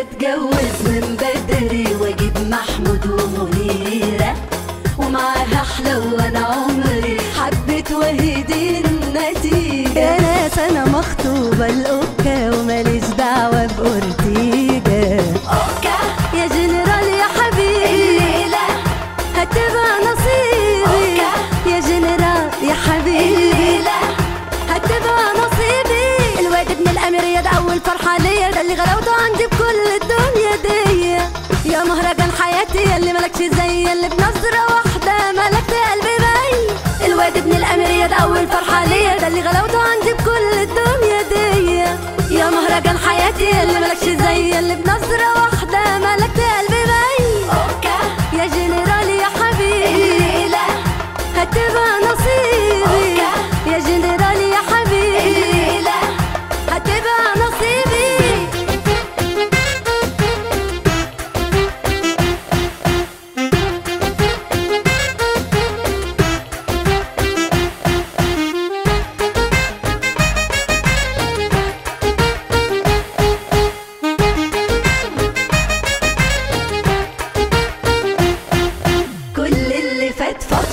أتجوز من بدري وأجيب محمود ومنيرة ومعاها أحلى وأنا عمري حبيت وهدي النتيجه يا ناس أنا مخطوبة الأولى ابن الأمير ده اول فرحة ليا. ده اللي غلاوته عندي بكل الدنيا دي. يا مهرجان حياتي اللي ملكش زي اللي بنظرة واحدة ملكت قلبي باي الواد ابن الأمير ده اول فرحة ليا. ده اللي غلاوته عندي بكل الدنيا دي. يا مهرجان حياتي اللي ملكش زي اللي بنظرة واحدة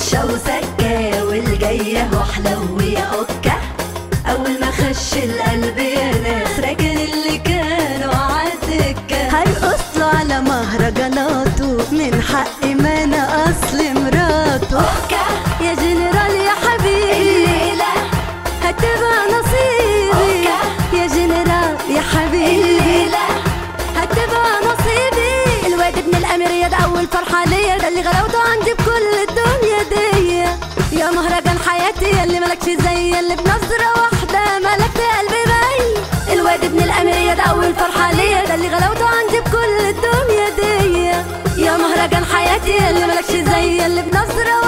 فتشة وسكة والجاية وحلو يا اوكا أول ما خش القلب الامير ده اول فرحة ليا ده اللي غلاوته عندي بكل الدنيا دي. يا مهرجان حياتي اللي ملكش زي اللي بنظرة واحدة ملكت قلبي باي الواد ابن الأمير ده أول فرحة ليا ده اللي غلاوته عندي بكل الدنيا دي. يا مهرجان حياتي اللي ملكش زي اللي بنظرة